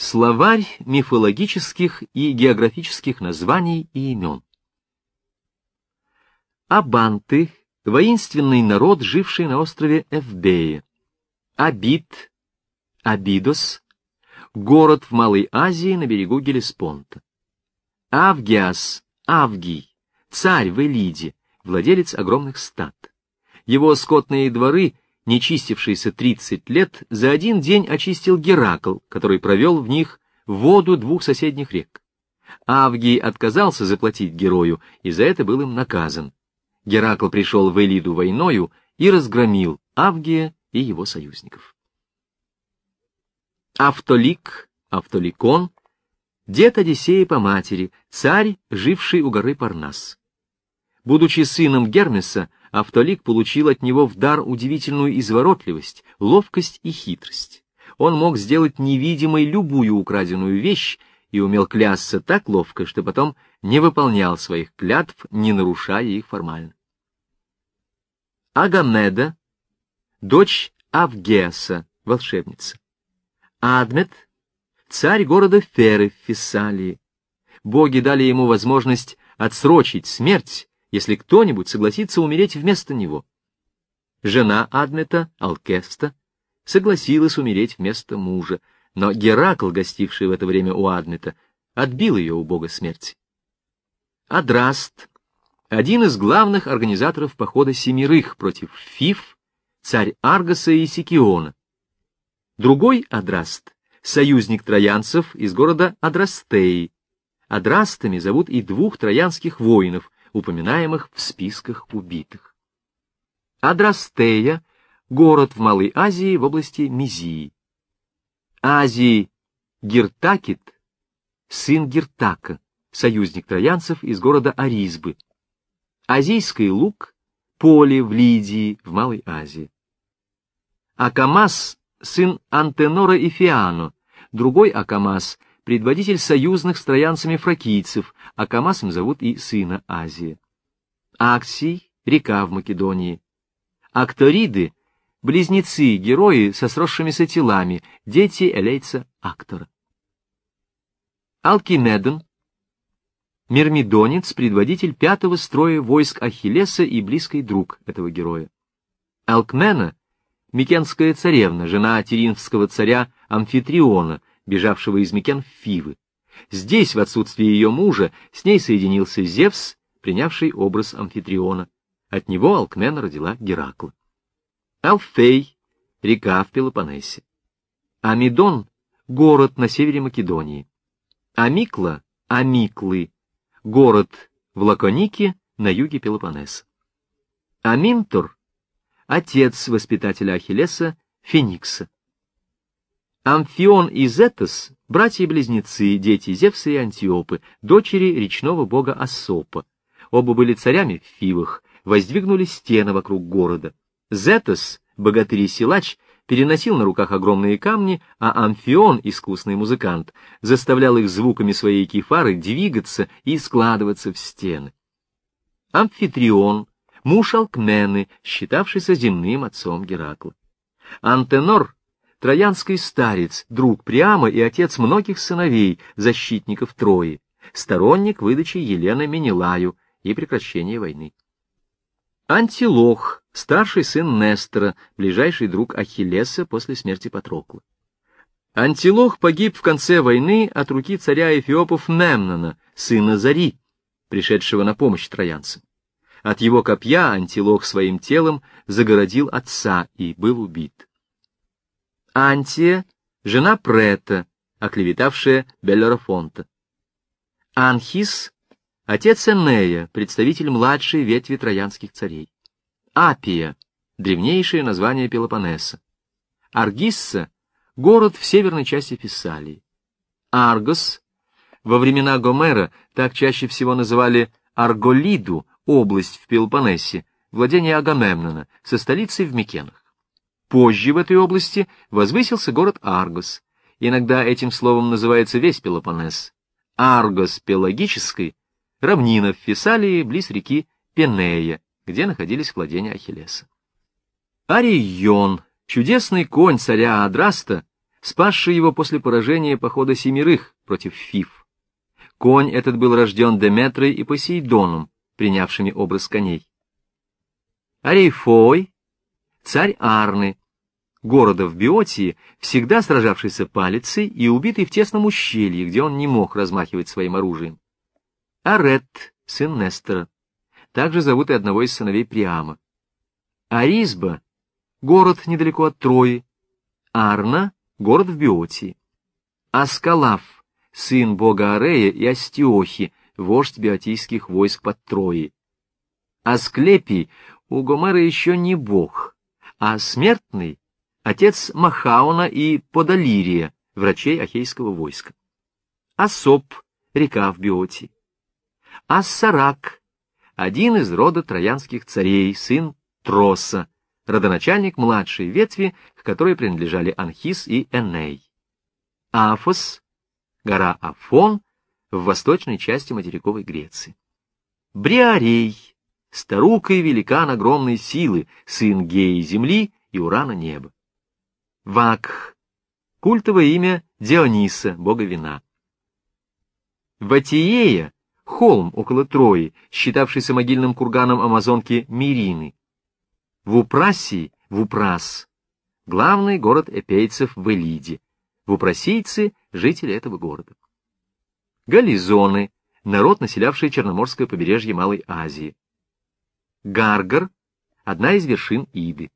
Словарь мифологических и географических названий и имен. Абанты — воинственный народ, живший на острове Эвбее. Абит, Абидос — город в Малой Азии на берегу Гелеспонта. Авгиас, Авгий, царь в Элиде, владелец огромных стад. Его скотные дворы не чистившийся тридцать лет, за один день очистил Геракл, который провел в них воду двух соседних рек. Авгий отказался заплатить герою, и за это был им наказан. Геракл пришел в Элиду войною и разгромил Авгия и его союзников. Автолик, Автоликон, дед Одиссея по матери, царь, живший у горы Парнас. Будучи сыном Гермеса, Автолик получил от него в дар удивительную изворотливость, ловкость и хитрость. Он мог сделать невидимой любую украденную вещь и умел клясться так ловко, что потом не выполнял своих клятв, не нарушая их формально. Агамеда, дочь Авгеаса, волшебница. Адмет, царь города Феры в Фессалии. Боги дали ему возможность отсрочить смерть, если кто-нибудь согласится умереть вместо него. Жена Адмета, Алкеста, согласилась умереть вместо мужа, но Геракл, гостивший в это время у Адмета, отбил ее у бога смерти. Адраст, один из главных организаторов похода Семирых против Фиф, царь Аргоса и Сикиона. Другой Адраст, союзник троянцев из города Адрастеи. Адрастами зовут и двух троянских воинов, упоминаемых в списках убитых. Адрастея — город в Малой Азии в области Мизии. Азии Гиртакит — сын Гиртака, союзник троянцев из города Аризбы. Азийский лук — поле в Лидии в Малой Азии. Акамас — сын Антенора и Фиано, другой Акамас — предводитель союзных с троянцами фракийцев, а Камасом зовут и сына Азии. Аксий — река в Македонии. Акториды — близнецы, герои со сросшимися телами, дети элейца Актора. Алкимедон — мирмидонец, предводитель пятого строя войск Ахиллеса и близкий друг этого героя. Алкмена — микенская царевна, жена тиринского царя Амфитриона, бежавшего из Микен в Фивы. Здесь, в отсутствие ее мужа, с ней соединился Зевс, принявший образ амфитриона. От него Алкмена родила Геракла. Алфей — река в Пелопоннесе. Амидон — город на севере Македонии. Амикла — Амиклы — город в Лаконике на юге Пелопоннеса. Аминтор — отец воспитателя Ахиллеса Феникса. Амфион и Зетос — братья-близнецы, дети Зевса и Антиопы, дочери речного бога Ассопа. Оба были царями в Фивах, воздвигнули стены вокруг города. Зетос, богатырь и силач, переносил на руках огромные камни, а Амфион, искусный музыкант, заставлял их звуками своей кефары двигаться и складываться в стены. Амфитрион, муж Алкмены, считавшийся земным отцом Геракла. Антенор троянский старец, друг Приама и отец многих сыновей, защитников Трои, сторонник выдачи Елены Менелаю и прекращения войны. Антилох, старший сын Нестора, ближайший друг Ахиллеса после смерти Патрокла. Антилох погиб в конце войны от руки царя Эфиопов Мемнона, сына Зари, пришедшего на помощь троянцам. От его копья Антилох своим телом загородил отца и был убит. Антия, жена Прета, оклеветавшая Беллерофонта. Анхис, отец Энея, представитель младшей ветви троянских царей. Апия, древнейшее название Пелопоннеса. Аргисса, город в северной части Фессалии. Аргос, во времена Гомера так чаще всего называли Арголиду, область в Пелопоннесе, владение Агамемнона, со столицей в Микенах. Позже в этой области возвысился город Аргос. Иногда этим словом называется весь Пелопоннес. Аргос Пелагической — равнина в Фессалии близ реки Пенея, где находились владения Ахиллеса. Арион, чудесный конь царя Адраста, спасший его после поражения похода семерых против Фиф. Конь этот был рожден Деметрой и Посейдоном, принявшими образ коней. Арейфой, царь Арны, города в Биотии, всегда сражавшийся палицей и убитый в тесном ущелье, где он не мог размахивать своим оружием. Арет, сын Нестора. Также зовут и одного из сыновей Приама. Аризба, город недалеко от Трои. Арна, город в Биотии. Аскалав, сын бога Арея и Астиохи, вождь биотийских войск под Троей. Асклепий у Гомера еще не бог, а смертный — отец Махауна и Подалирия, врачей Ахейского войска. Асоп — река в Биотии. Ассарак — один из рода троянских царей, сын Троса, родоначальник младшей ветви, к которой принадлежали Анхис и Эней. Афос — гора Афон в восточной части материковой Греции. Бриарей — старука и великан огромной силы, сын Геи земли и Урана неба. Вакх — культовое имя Диониса, бога вина. Ватиея холм около Трои, считавшийся могильным курганом амазонки Мирины. В Упрасии, в Упрас, главный город эпейцев в Элиде. В Упрасийцы — жители этого города. Гализоны — народ, населявший Черноморское побережье Малой Азии. Гаргар — одна из вершин Иды.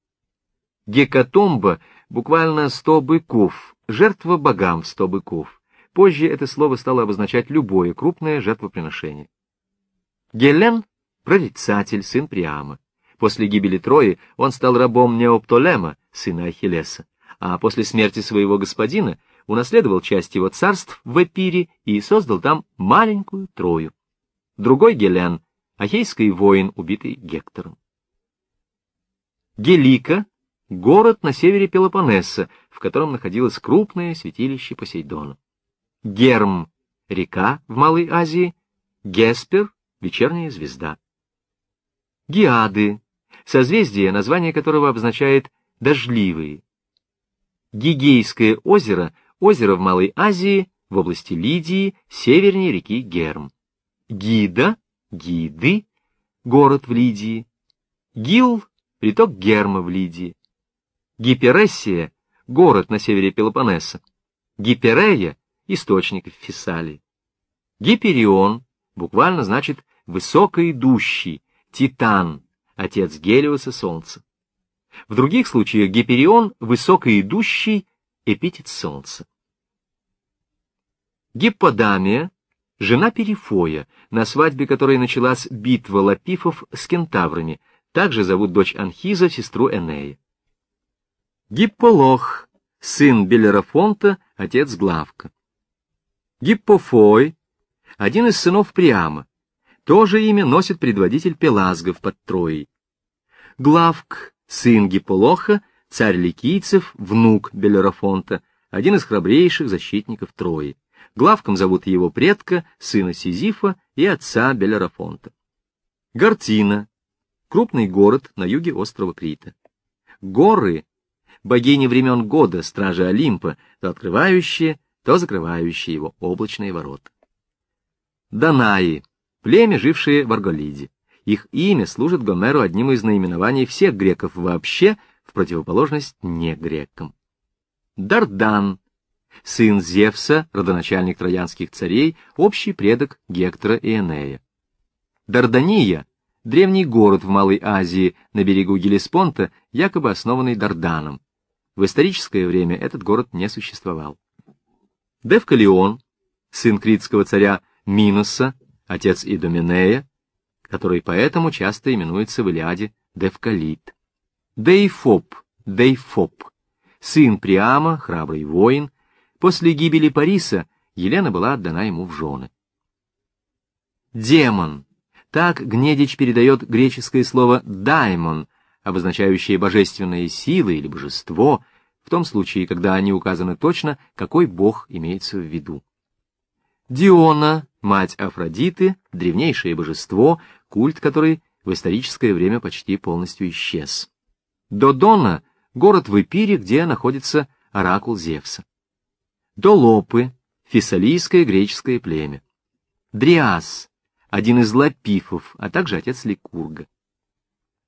Гекатомба — буквально сто быков, жертва богам сто быков. Позже это слово стало обозначать любое крупное жертвоприношение. Гелен — прорицатель, сын Приама. После гибели Трои он стал рабом Неоптолема, сына Ахиллеса, а после смерти своего господина унаследовал часть его царств в Эпире и создал там маленькую Трою. Другой Гелен — ахейский воин, убитый Гектором. Гелика — город на севере Пелопоннеса, в котором находилось крупное святилище Посейдона. Герм — река в Малой Азии, Геспер — вечерняя звезда. Гиады — созвездие, название которого обозначает «дождливые». Гигейское озеро — озеро в Малой Азии, в области Лидии, севернее реки Герм. Гида — Гиды — город в Лидии. Гил — приток Герма в Лидии. Гиперессия — город на севере Пелопоннеса. Гиперея источник в Фессалии. Гиперион буквально значит «высокоидущий», «титан», отец Гелиоса Солнца. В других случаях Гиперион — высокоидущий эпитет Солнца. Гипподамия — жена Перифоя, на свадьбе которой началась битва лапифов с кентаврами, также зовут дочь Анхиза, сестру Энея. Гипполох — сын Белерафонта, отец Главка. Гиппофой, один из сынов Приама. То же имя носит предводитель Пелазгов под Троей. Главк, сын Гипполоха, царь ликийцев, внук Белерафонта, один из храбрейших защитников Трои. Главком зовут его предка, сына Сизифа и отца Белерафонта. Гартина, крупный город на юге острова Крита. Горы — богини времен года, стражи Олимпа, то открывающие, то закрывающие его облачные ворота. Данаи — племя, жившее в Арголиде. Их имя служит Гомеру одним из наименований всех греков вообще, в противоположность негрекам. Дардан — сын Зевса, родоначальник троянских царей, общий предок Гектора и Энея. Дардания — древний город в Малой Азии на берегу Гелеспонта, якобы основанный Дарданом. В историческое время этот город не существовал. Девкалион, сын критского царя Миноса, отец Идоминея, который поэтому часто именуется в Илиаде Девкалит. Дейфоп, Дейфоп, сын Приама, храбрый воин, после гибели Париса Елена была отдана ему в жены. Демон. Так Гнедич передает греческое слово «даймон», обозначающее божественные силы или божество, в том случае, когда они указаны точно, какой бог имеется в виду. Диона, мать Афродиты, древнейшее божество, культ которой в историческое время почти полностью исчез. Додона — город в Эпире, где находится оракул Зевса. Долопы, фессалийское греческое племя. Дриас, один из лапифов, а также отец Ликурга.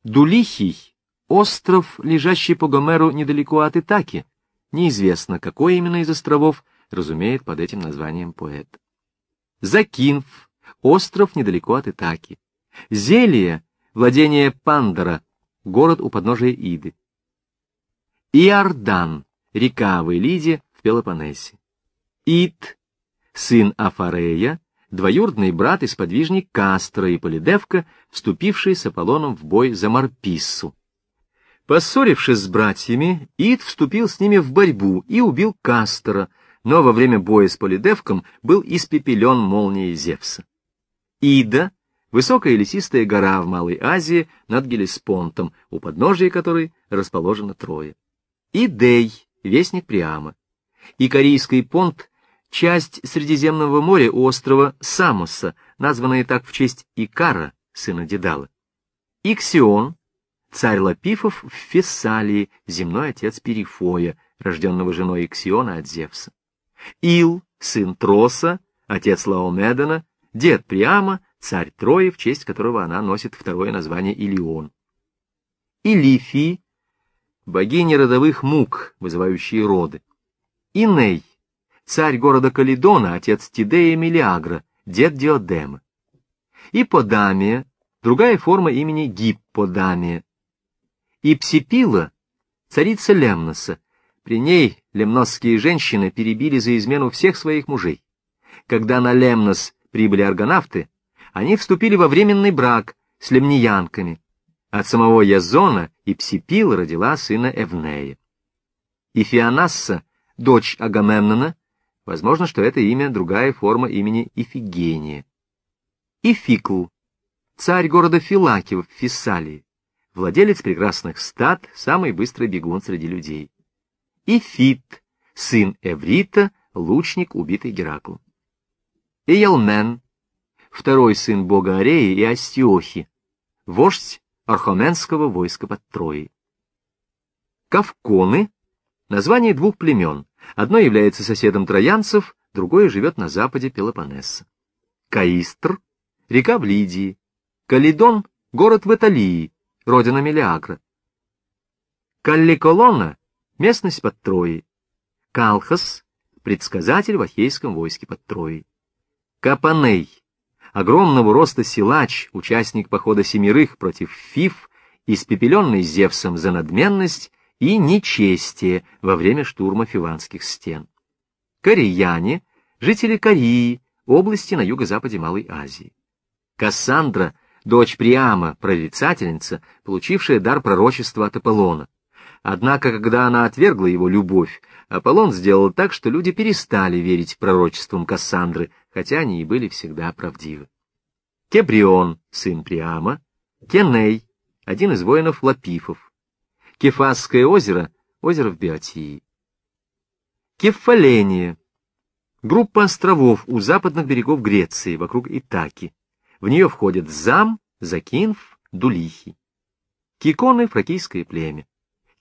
Дулихий, остров, лежащий по Гомеру недалеко от Итаки. Неизвестно, какой именно из островов разумеет под этим названием поэт. Закинф, остров недалеко от Итаки. Зелия, владение Пандора, город у подножия Иды. Иордан, река в Элиде в Пелопоннесе. Ит, сын Афарея, двоюродный брат и сподвижник Кастра и Полидевка, вступивший с Аполлоном в бой за Марписсу. Поссорившись с братьями, Ид вступил с ними в борьбу и убил Кастера, но во время боя с Полидевком был испепелен молнией Зевса. Ида — высокая лесистая гора в Малой Азии над Гелеспонтом, у подножия которой расположено Трое. Идей — вестник Приама. Икарийский понт часть Средиземного моря у острова Самоса, названная так в честь Икара, сына Дедала. Иксион, царь Лапифов в Фессалии, земной отец Перифоя, рожденного женой Иксиона от Зевса. Ил, сын Троса, отец Лаомедона, дед Приама, царь Трои, в честь которого она носит второе название Илион. Илифии, богини родовых мук, вызывающие роды. Иней, царь города Калидона, отец Тидея Мелиагра, дед Диодема. Иподамия, другая форма имени Гипподамия. И Псипила, царица Лемноса. При ней лемносские женщины перебили за измену всех своих мужей. Когда на Лемнос прибыли аргонавты, они вступили во временный брак с лемниянками. От самого Язона и Псипила родила сына Эвнея. И Фианасса, дочь Агамемнона, Возможно, что это имя — другая форма имени Ифигения. Ификл, царь города Филакиев в Фессалии, владелец прекрасных стад, самый быстрый бегун среди людей. Ифит, сын Эврита, лучник, убитый Гераклом. Иелмен, второй сын бога Ареи и Астиохи, вождь архоменского войска под Троей. Кавконы — название двух племен, Одно является соседом троянцев, другое живет на западе Пелопоннеса. Каистр — река в Лидии. Калидон — город в Италии, родина Мелиагра. Калликолона — местность под Троей. Калхас — предсказатель в Ахейском войске под Троей. Капаней — огромного роста силач, участник похода семерых против Фиф, испепеленный Зевсом за надменность и нечестие во время штурма фиванских стен. Кореяне — жители Кореи, области на юго-западе Малой Азии. Кассандра — дочь Приама, прорицательница, получившая дар пророчества от Аполлона. Однако, когда она отвергла его любовь, Аполлон сделал так, что люди перестали верить пророчествам Кассандры, хотя они и были всегда правдивы. Кебрион, сын Приама, Кеней, один из воинов Лапифов, Кефасское озеро — озеро в Биотии. Кефаления — группа островов у западных берегов Греции, вокруг Итаки. В нее входят Зам, Закинф, Дулихи. Киконы — фракийское племя.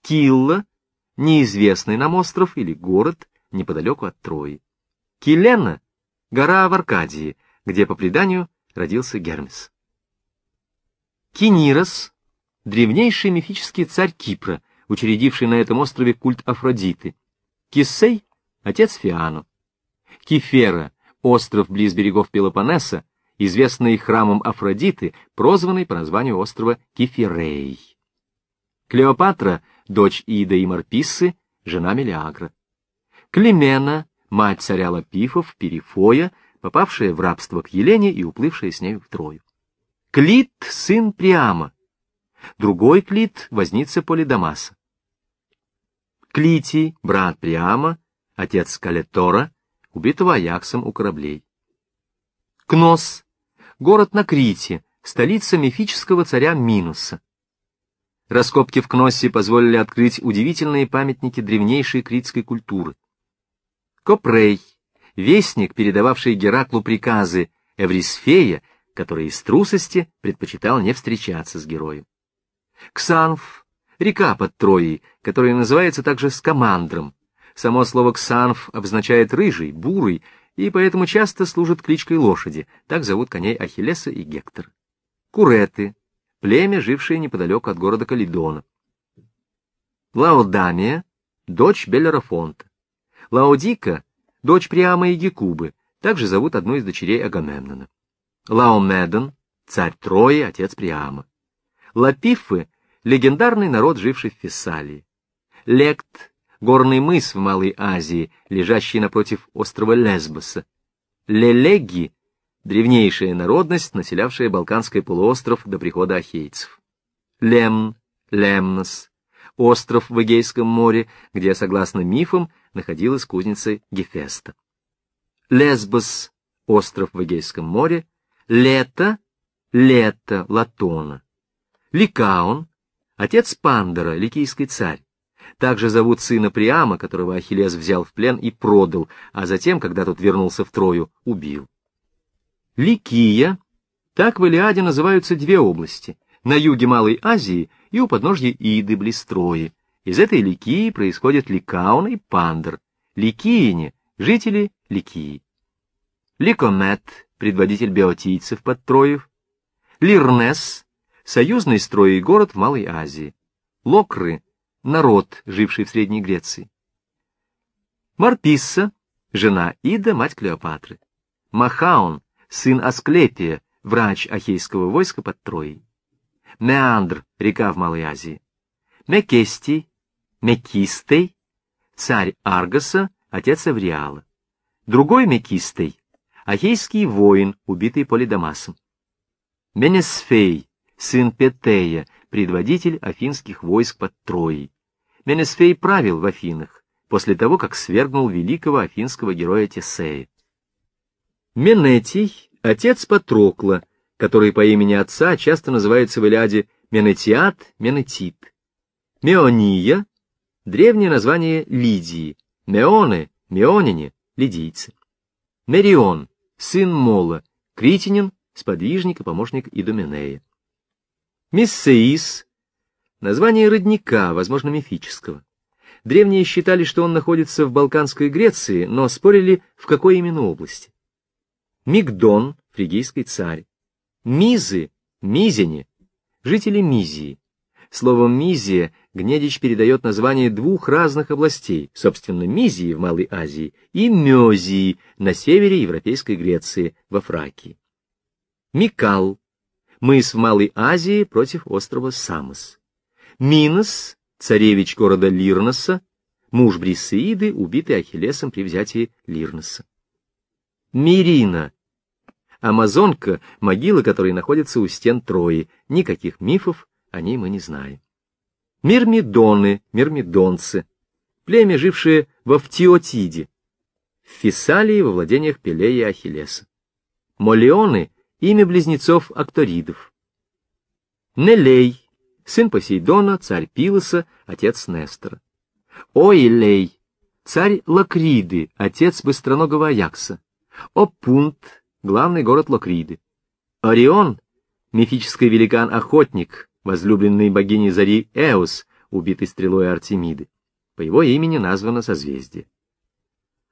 Килла — неизвестный нам остров или город неподалеку от Трои. Килена — гора в Аркадии, где, по преданию, родился Гермес. Кинирос древнейший мифический царь Кипра, учредивший на этом острове культ Афродиты. Киссей — отец Фиану. Кифера — остров близ берегов Пелопоннеса, известный храмом Афродиты, прозванный по названию острова Киферей. Клеопатра — дочь Ида и Марписсы, жена Мелиагра. Климена — мать царя Лапифов, Перифоя, попавшая в рабство к Елене и уплывшая с нею в Трою. Клит — сын Приама, другой Клит — возница Полидамаса. Клитий, брат Приама, отец Калетора, убитого Аяксом у кораблей. Кнос — город на Крите, столица мифического царя Минуса. Раскопки в Кноссе позволили открыть удивительные памятники древнейшей критской культуры. Копрей — вестник, передававший Гераклу приказы Эврисфея, который из трусости предпочитал не встречаться с героем. Ксанф, река под Троей, которая называется также Скамандром, Само слово «ксанф» обозначает «рыжий», «бурый», и поэтому часто служит кличкой лошади, так зовут коней Ахиллеса и Гектора. Куреты — племя, жившее неподалеку от города Калидона. Лаодамия — дочь Белерафонта. Лаодика — дочь Приама и Гекубы, также зовут одну из дочерей Агамемнона. Лаомедон — царь Трои, отец Приама. Лапифы — легендарный народ, живший в Фессалии. Лект — горный мыс в Малой Азии, лежащий напротив острова Лесбоса. Лелеги — древнейшая народность, населявшая Балканский полуостров до прихода ахейцев. Лемн, Лемнос — остров в Эгейском море, где, согласно мифам, находилась кузница Гефеста. Лесбос — остров в Эгейском море, Лето — Лето Латона. Ликаон — отец Пандора, ликийский царь. Также зовут сына Приама, которого Ахиллес взял в плен и продал, а затем, когда тот вернулся в Трою, убил. Ликия — так в Илиаде называются две области — на юге Малой Азии и у подножья Иды, близ Трои. Из этой Ликии происходят Ликаун и Пандер. Ликиине — жители Ликии. Ликомет — предводитель биотийцев под Троев. Лирнес — союзный строй и город в Малой Азии. Локры народ, живший в Средней Греции. Марписса, жена Ида, мать Клеопатры. Махаон, сын Асклепия, врач Ахейского войска под Троей. Меандр, река в Малой Азии. Мекестий, Мекистей, царь Аргоса, отец Эвриала. Другой Мекистей, ахейский воин, убитый Полидамасом. Менесфей, сын Петея, предводитель афинских войск под Троей. Менесфей правил в Афинах, после того, как свергнул великого афинского героя Тесея. Менетий — отец Патрокла, который по имени отца часто называется в Илиаде Менетиат, Менетит. Меония — древнее название Лидии, Меоны, Меонине, лидийцы. Мерион — сын Мола, критинин, сподвижник и помощник Идоменея. Миссеис Название родника, возможно, мифического. Древние считали, что он находится в Балканской Греции, но спорили, в какой именно области. Мигдон, фригийский царь. Мизы, Мизине, жители Мизии. Словом «Мизия» Гнедич передает название двух разных областей, собственно, Мизии в Малой Азии и Мезии на севере Европейской Греции, во Фракии. Микал, мыс в Малой Азии против острова Самос. Минос, царевич города Лирноса, муж Брисеиды, убитый Ахиллесом при взятии Лирноса. Мирина, амазонка, могила которой находится у стен Трои. Никаких мифов о ней мы не знаем. Мирмидоны, мирмидонцы, племя, жившее во Втиотиде, в Фессалии во владениях Пелея и Ахиллеса. Молеоны — имя близнецов Акторидов. Нелей, сын Посейдона, царь Пилоса, отец Нестора. Оилей, царь Лакриды, отец быстроногого Аякса. Опунт, главный город Лакриды. Орион, мифический великан-охотник, возлюбленный богини Зари Эос, убитый стрелой Артемиды. По его имени названо созвездие.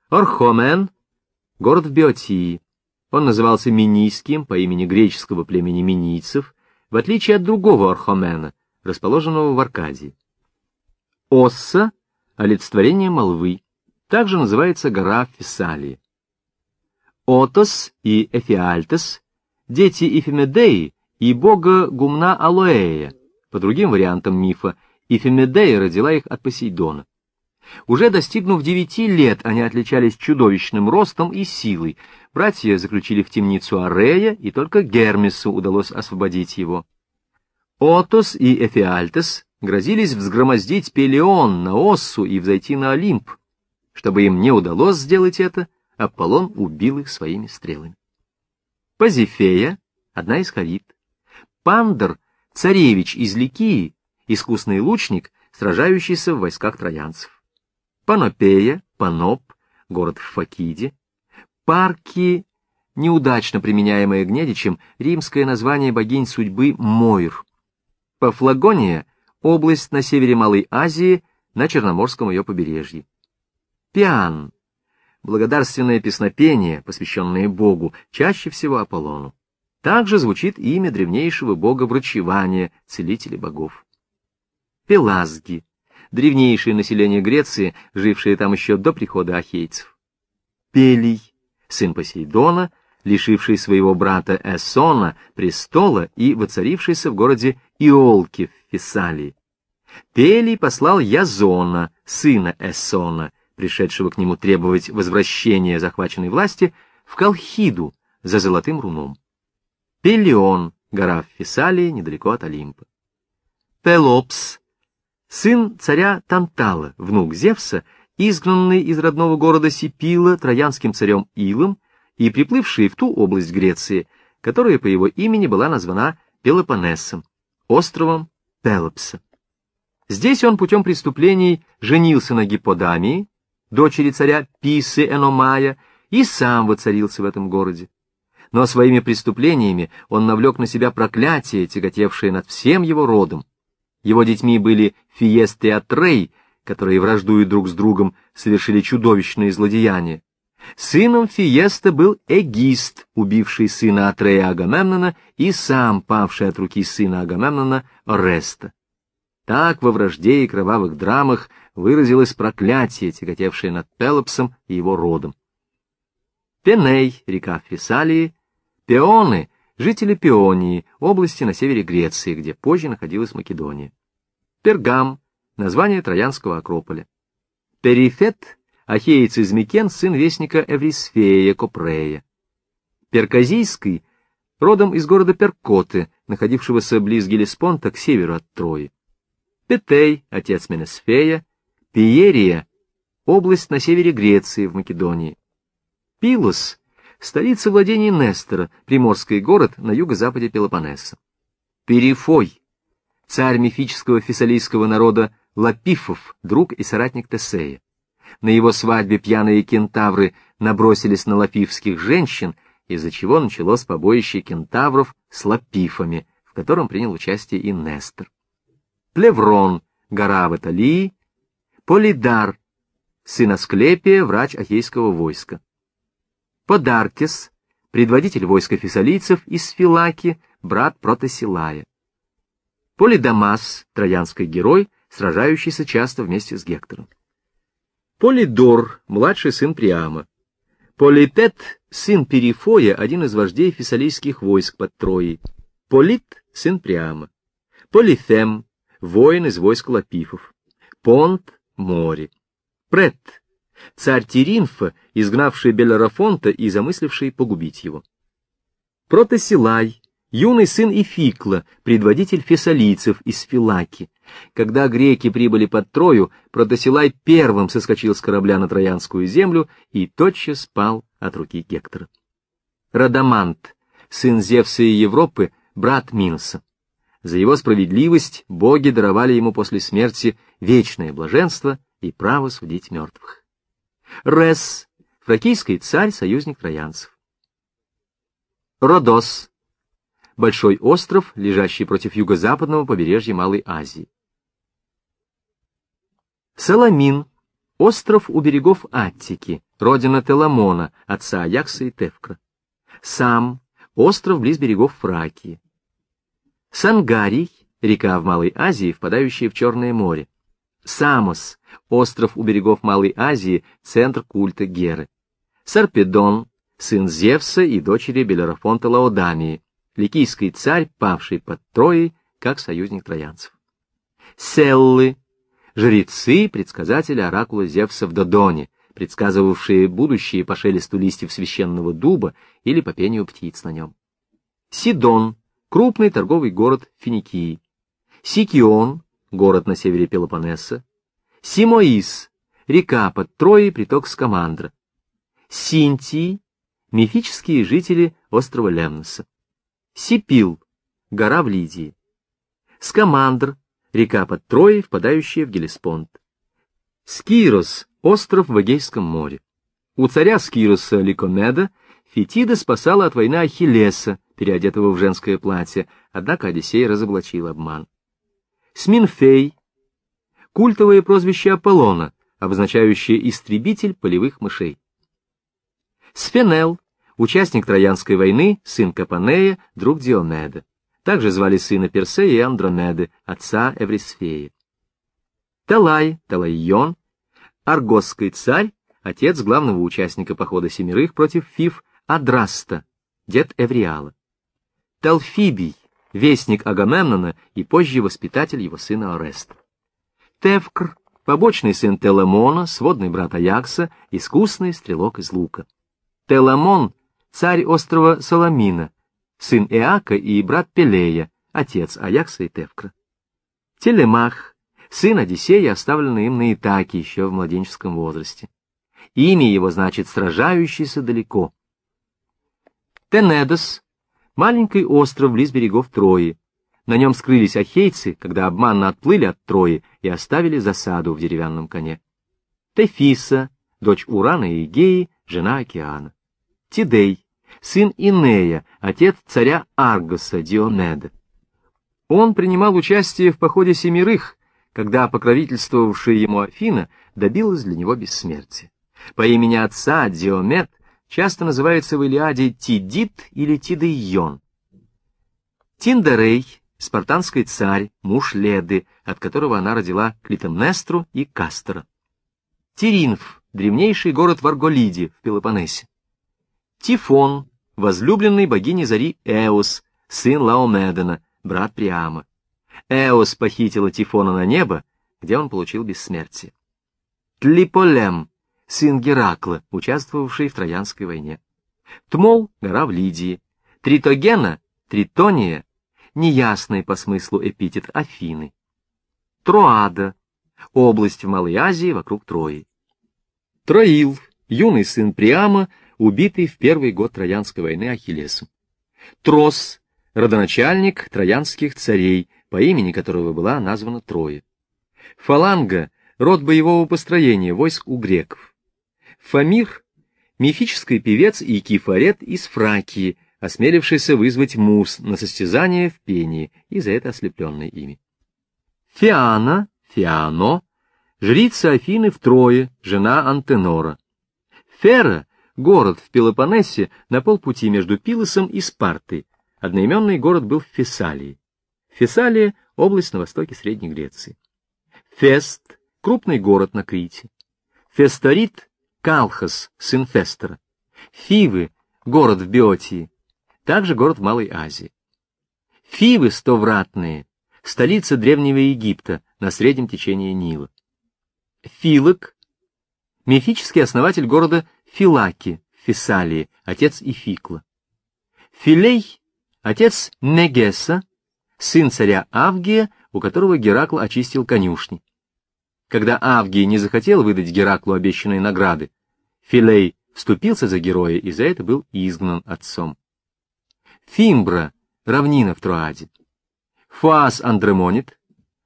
Орхомен, город в Биотии. Он назывался Минийским по имени греческого племени минийцев, в отличие от другого Орхомена, расположенного в Аркадии. Осса — олицетворение молвы, также называется гора Фессалии. Отос и Эфиальтес — дети Ифимедеи и бога Гумна Алоэя. По другим вариантам мифа, Ифимедея родила их от Посейдона. Уже достигнув девяти лет, они отличались чудовищным ростом и силой. Братья заключили в темницу Арея, и только Гермесу удалось освободить его. Отос и Эфиальтес грозились взгромоздить Пелеон на Оссу и взойти на Олимп. Чтобы им не удалось сделать это, Аполлон убил их своими стрелами. Пазифея — одна из Харит. Пандер — царевич из Ликии, искусный лучник, сражающийся в войсках троянцев. Панопея, Паноп, город в Факиде. Парки, неудачно применяемое Гнедичем, римское название богинь судьбы Мойр. Пафлагония — область на севере Малой Азии, на Черноморском ее побережье. Пиан, благодарственное песнопение, посвященное Богу, чаще всего Аполлону. Также звучит имя древнейшего бога врачевания, целителя богов. Пелазги, древнейшее население Греции, жившее там еще до прихода ахейцев. Пелий, сын Посейдона, лишивший своего брата Эсона престола и воцарившийся в городе Иолке в Фессалии. Пелий послал Язона, сына Эсона, пришедшего к нему требовать возвращения захваченной власти, в Колхиду за золотым руном. Пелион, гора в Фессалии, недалеко от Олимпа. Пелопс, сын царя Тантала, внук Зевса, изгнанный из родного города Сипила троянским царем Илом и приплывший в ту область Греции, которая по его имени была названа Пелопоннесом, островом Пелопса. Здесь он путем преступлений женился на Гипподамии, дочери царя Писы Эномая, и сам воцарился в этом городе. Но своими преступлениями он навлек на себя проклятие, тяготевшее над всем его родом. Его детьми были Фиест и Атрей, которые, враждуют друг с другом, совершили чудовищные злодеяния. Сыном Фиеста был Эгист, убивший сына Атрея Агамемнона и сам павший от руки сына Агамемнона Ореста. Так во вражде и кровавых драмах выразилось проклятие, тяготевшее над Пелопсом и его родом. Пеней, река Фессалии, Пеоны, жители Пеонии, области на севере Греции, где позже находилась Македония. Пергам, название Троянского Акрополя. Перифет, ахеец из Микен, сын вестника Эврисфея Копрея. Перказийский, родом из города Перкоты, находившегося близ Гелеспонта к северу от Трои. Петей, отец Менесфея, Пиерия, область на севере Греции в Македонии. Пилос, столица владений Нестора, приморский город на юго-западе Пелопоннеса. Перифой, царь мифического фессалийского народа Лапифов, друг и соратник Тесея. На его свадьбе пьяные кентавры набросились на лапифских женщин, из-за чего началось побоище кентавров с лапифами, в котором принял участие и Нестор. Плеврон, гора в Италии, Полидар, сын Асклепия, врач Ахейского войска. Подаркис, предводитель войска фессалийцев из Филаки, брат Протосилая. Полидамас, троянский герой, сражающийся часто вместе с Гектором. Полидор, младший сын Приама. Политет, сын Перифоя, один из вождей фессалийских войск под Троей. Полит, сын Приама. Полифем, воин из войск Лапифов. Понт, море. Прет, царь Теринфа, изгнавший Белерафонта и замысливший погубить его. Протосилай, юный сын Ификла, предводитель фессалийцев из Филаки. Когда греки прибыли под Трою, Протосилай первым соскочил с корабля на Троянскую землю и тотчас спал от руки Гектора. Радамант, сын Зевса и Европы, брат Миноса. За его справедливость боги даровали ему после смерти вечное блаженство и право судить мертвых. Рес, фракийский царь, союзник троянцев. Родос, большой остров, лежащий против юго-западного побережья Малой Азии. Саламин, остров у берегов Аттики, родина Теламона, отца Аякса и Тевкра. Сам, остров близ берегов Фракии. Сангарий, река в Малой Азии, впадающая в Черное море. Самос, остров у берегов Малой Азии, центр культа Геры. Сарпедон, сын Зевса и дочери Белерафонта Лаодамии, ликийский царь, павший под Троей, как союзник троянцев. Селлы, жрецы, предсказатели оракула Зевса в Додоне, предсказывавшие будущее по шелесту листьев священного дуба или по пению птиц на нем. Сидон, крупный торговый город Финикии. Сикион, город на севере Пелопоннеса. Симоис, река под Троей, приток Скамандра. Синтии, мифические жители острова Лемноса. Сипил, гора в Лидии. Скамандр, река под Троей, впадающая в Гелеспонд. Скирос, остров в Эгейском море. У царя Скироса Ликомеда Фетида спасала от войны Ахиллеса, переодетого в женское платье, однако Одиссей разоблачил обман. Сминфей, культовое прозвище Аполлона, обозначающее истребитель полевых мышей. Сфенел, участник Троянской войны, сын Капанея, друг Диомеда. Также звали сына Персея и Андромеды, отца Эврисфея. Талай, Талайон, аргосский царь, отец главного участника похода семерых против Фиф, Адраста, дед Эвриала. Талфибий, вестник Агамемнона и позже воспитатель его сына Ореста. Тевкр, побочный сын Теламона, сводный брат Аякса, искусный стрелок из лука. Теламон, царь острова Соломина, сын Эака и брат Пелея, отец Аякса и Тевкра. Телемах, сын Одиссея, оставленный им на Итаке еще в младенческом возрасте. Имя его значит «сражающийся далеко». Тенедос, маленький остров близ берегов Трои. На нем скрылись ахейцы, когда обманно отплыли от Трои и оставили засаду в деревянном коне. Тефиса, дочь Урана и Геи, жена океана. Тидей, сын Инея, отец царя Аргоса Диомеда. Он принимал участие в походе семерых, когда покровительствовавшая ему Афина добилась для него бессмертия. По имени отца Диомед часто называется в Илиаде Тидит или Тидейон. Тиндарей, спартанский царь, муж Леды, от которого она родила Клитемнестру и Кастера. Тиринф, древнейший город в Арголиде, в Пелопоннесе. Тифон, возлюбленный богини зари Эос, сын Лаомедена, брат Приама. Эос похитила Тифона на небо, где он получил бессмертие. Тлиполем, сын Геракла, участвовавший в Троянской войне. Тмол — гора в Лидии. Тритогена — Тритония, неясный по смыслу эпитет Афины. Троада — область в Малой Азии вокруг Трои. Троил — юный сын Приама, убитый в первый год Троянской войны Ахиллесом. Трос — родоначальник троянских царей, по имени которого была названа Троя. Фаланга — род боевого построения войск у греков. Фамир — мифический певец и кефарет из Фракии, осмелившийся вызвать мус на состязание в пении и за это ослепленный ими. Фиана, Фиано, жрица Афины в Трое, жена Антенора. Фера — город в Пелопоннесе на полпути между Пилосом и Спартой. Одноименный город был в Фессалии. Фессалия — область на востоке Средней Греции. Фест — крупный город на Крите. Фесторит — Калхас, сын Фестера. Фивы — город в Биотии. Также город в Малой Азии. Фивы стовратные — столица Древнего Египта на среднем течении Нила. Филок — мифический основатель города Филаки в Фессалии, отец Ификла. Филей — отец Негеса, сын царя Авгия, у которого Геракл очистил конюшни. Когда Авгий не захотел выдать Гераклу обещанные награды, Филей вступился за героя и за это был изгнан отцом. Фимбра, равнина в Троаде. Фуас Андремонит,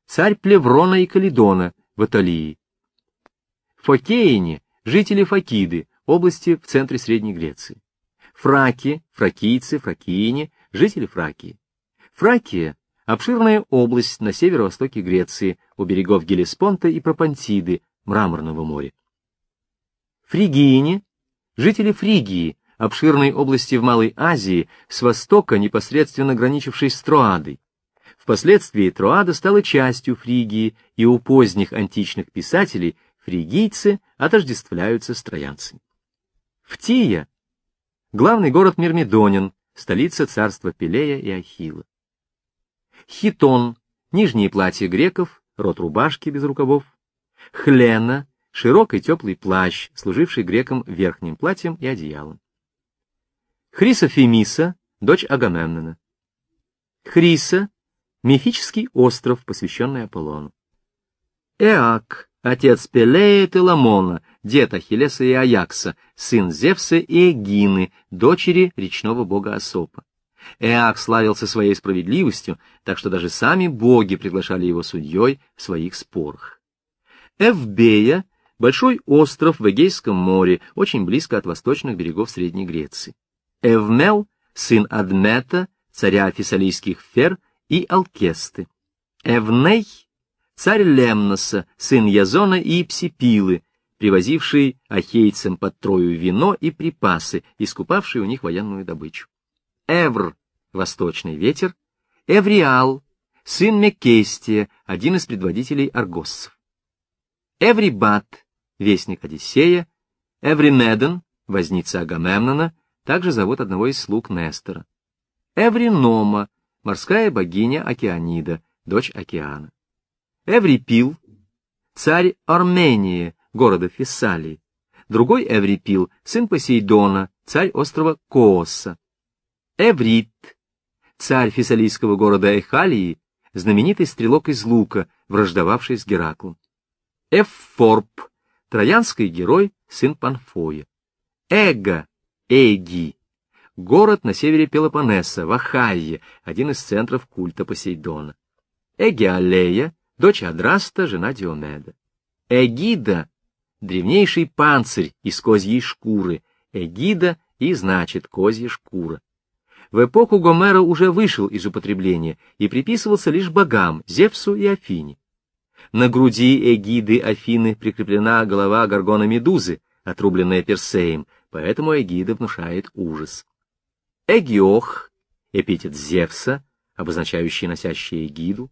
царь Плеврона и Калидона в Аталии. Фокеине, жители Факиды, области в центре Средней Греции. Фраки, фракийцы, фракиине, жители Фракии. Фракия — обширная область на северо-востоке Греции, у берегов Гелеспонта и Пропантиды, Мраморного моря. Фригиине — жители Фригии, обширной области в Малой Азии, с востока, непосредственно граничившей с Троадой. Впоследствии Троада стала частью Фригии, и у поздних античных писателей фригийцы отождествляются с троянцами. Фтия — главный город Мирмидонин, столица царства Пелея и Ахилла. Хитон — нижние платья греков, рот рубашки без рукавов. Хлена — широкий теплый плащ, служивший грекам верхним платьем и одеялом. Хрисофемиса, дочь Агамемнона. Хриса — мифический остров, посвященный Аполлону. Эак — отец Пелея и Теламона, дед Ахиллеса и Аякса, сын Зевса и Эгины, дочери речного бога Асопа. Эак славился своей справедливостью, так что даже сами боги приглашали его судьей в своих спорах. Эвбея — большой остров в Эгейском море, очень близко от восточных берегов Средней Греции. Эвмел, сын Адмета, царя фессалийских фер, и Алкесты. Эвней, царь Лемноса, сын Язона и Псипилы, привозивший ахейцам под Трою вино и припасы, искупавший у них военную добычу. Эвр — восточный ветер, Эвриал — сын Меккестия, один из предводителей аргоссов. Эврибат — вестник Одиссея, Эвримедон — возница Агамемнона, также зовут одного из слуг Нестора. Эвринома — морская богиня Океанида, дочь океана. Эврипил — царь Армении, города Фессалии. Другой Эврипил — сын Посейдона, царь острова Кооса. Эврит — царь фессалийского города Эхалии, знаменитый стрелок из лука, враждовавший с Гераклом. Эффорб — троянский герой, сын Панфоя. Эго, Эги — город на севере Пелопоннеса, в Ахайе, один из центров культа Посейдона. Эгиалея — дочь Адраста, жена Диомеда. Эгида — древнейший панцирь из козьей шкуры, эгида и значит козья шкура. В эпоху Гомера уже вышел из употребления и приписывался лишь богам Зевсу и Афине. На груди эгиды Афины прикреплена голова горгона Медузы, отрубленная Персеем, поэтому эгида внушает ужас. Эгиох — эпитет Зевса, обозначающий носящий эгиду.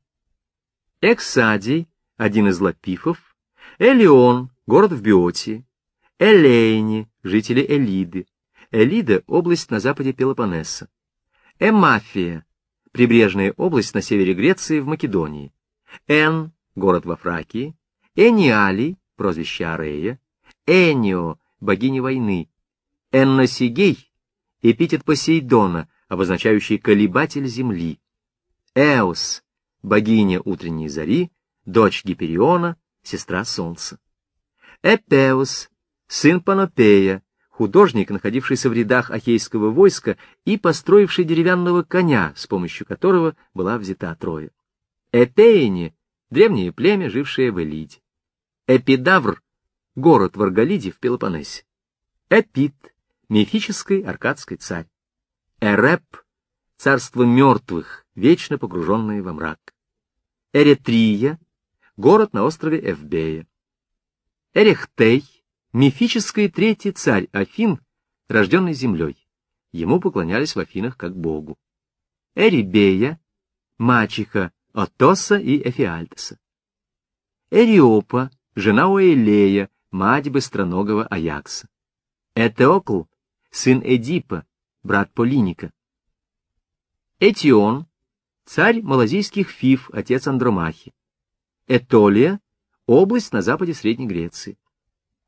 Эксадий — один из лапифов. Элеон — город в Биотии. Элейни — жители Элиды. Элида — область на западе Пелопоннеса. Эмафия — прибрежная область на севере Греции в Македонии. Эн — город во Фракии. Эниалий — прозвище Арея. Энио — богиня войны. Энносигей — эпитет Посейдона, обозначающий колебатель земли. Эос — богиня утренней зари, дочь Гипериона, сестра солнца. Эпеус — сын Панопея, художник, находившийся в рядах ахейского войска и построивший деревянного коня, с помощью которого была взята Троя. Эпеяне — древнее племя, жившее в Элиде. Эпидавр город в Арголиде в Пелопоннесе. Эпит, мифический аркадский царь. Эреп, царство мертвых, вечно погруженное во мрак. Эретрия, город на острове Эвбея. Эрехтей, мифический третий царь Афин, рожденный землей. Ему поклонялись в Афинах как богу. Эрибея, мачеха Отоса и Эфиальтеса. Эриопа, жена Уэлея, мать быстроногого Аякса. Этеокл, сын Эдипа, брат Полиника. Этион, царь малазийских Фив, отец Андромахи. Этолия, область на западе Средней Греции.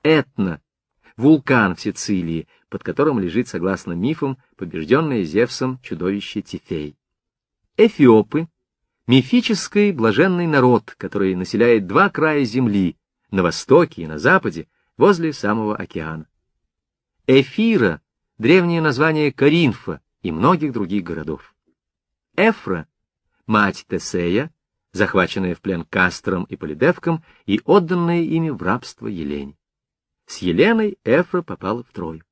Этна, вулкан в Сицилии, под которым лежит, согласно мифам, побежденное Зевсом чудовище Тифей. Эфиопы, мифический блаженный народ, который населяет два края земли, на востоке и на западе, возле самого океана. Эфира — древнее название Каринфа и многих других городов. Эфра — мать Тесея, захваченная в плен Кастром и Полидевком и отданная ими в рабство Елене. С Еленой Эфра попала в Трою.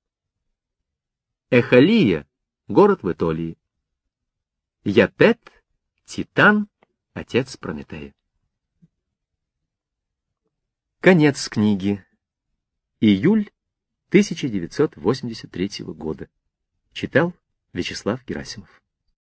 Эхалия — город в Этолии. Япет — Титан, отец Прометея. Конец книги. Июль 1983 года. Читал Вячеслав Герасимов.